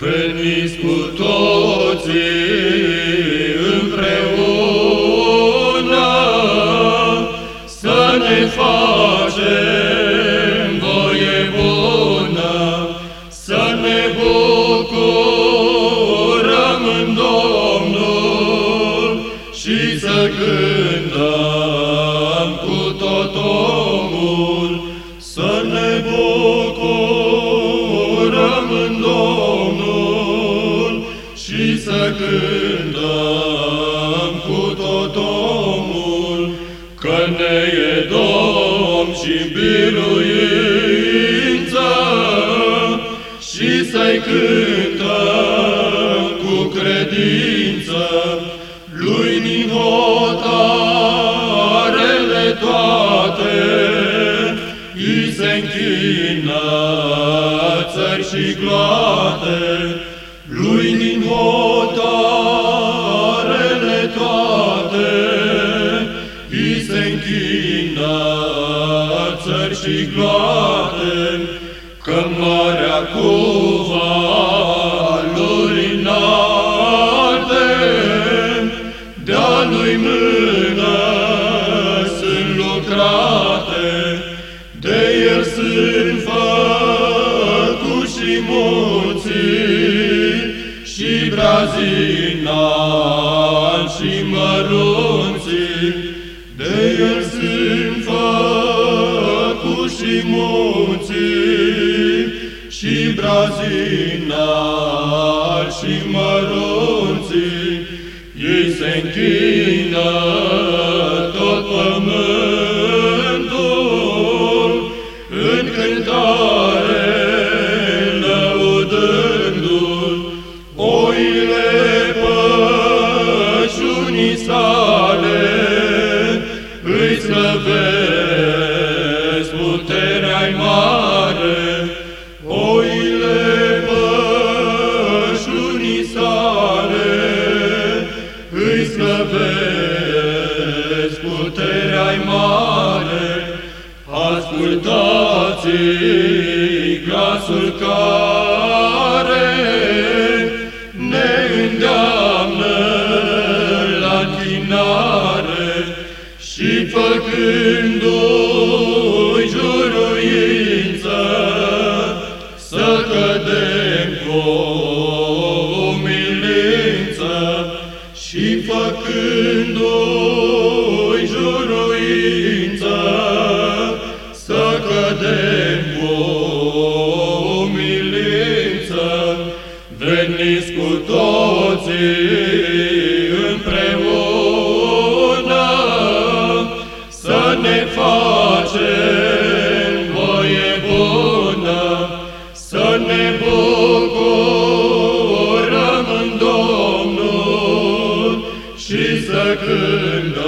Veniți cu toții împreună să ne facem voie bună, să ne bucurăm în Domnul și să cântăm cu tot omul, să ne bucurăm cântăm cu tot omul, că ne e Domn și biruință și să-i cântăm cu credință. Lui din hotarele toate, îi se închină țări și gloate, lui din țări și gloate, că marea cu valuri înalte, de-a lui mână sunt lucrate, de el sunt făcuși și munțiți, și brazinan și mărunții, de el sunt și brazinan și mărunții, ei se închină tot pământul în cântare lăudându-l, oile pășunii sale îi slăvesc puterea mare, ascultați glasul care ne îndeamnă la închinare și făcându-i și făcându-i juruință să cădem cu umilință, veniți cu toții împreună să ne facem și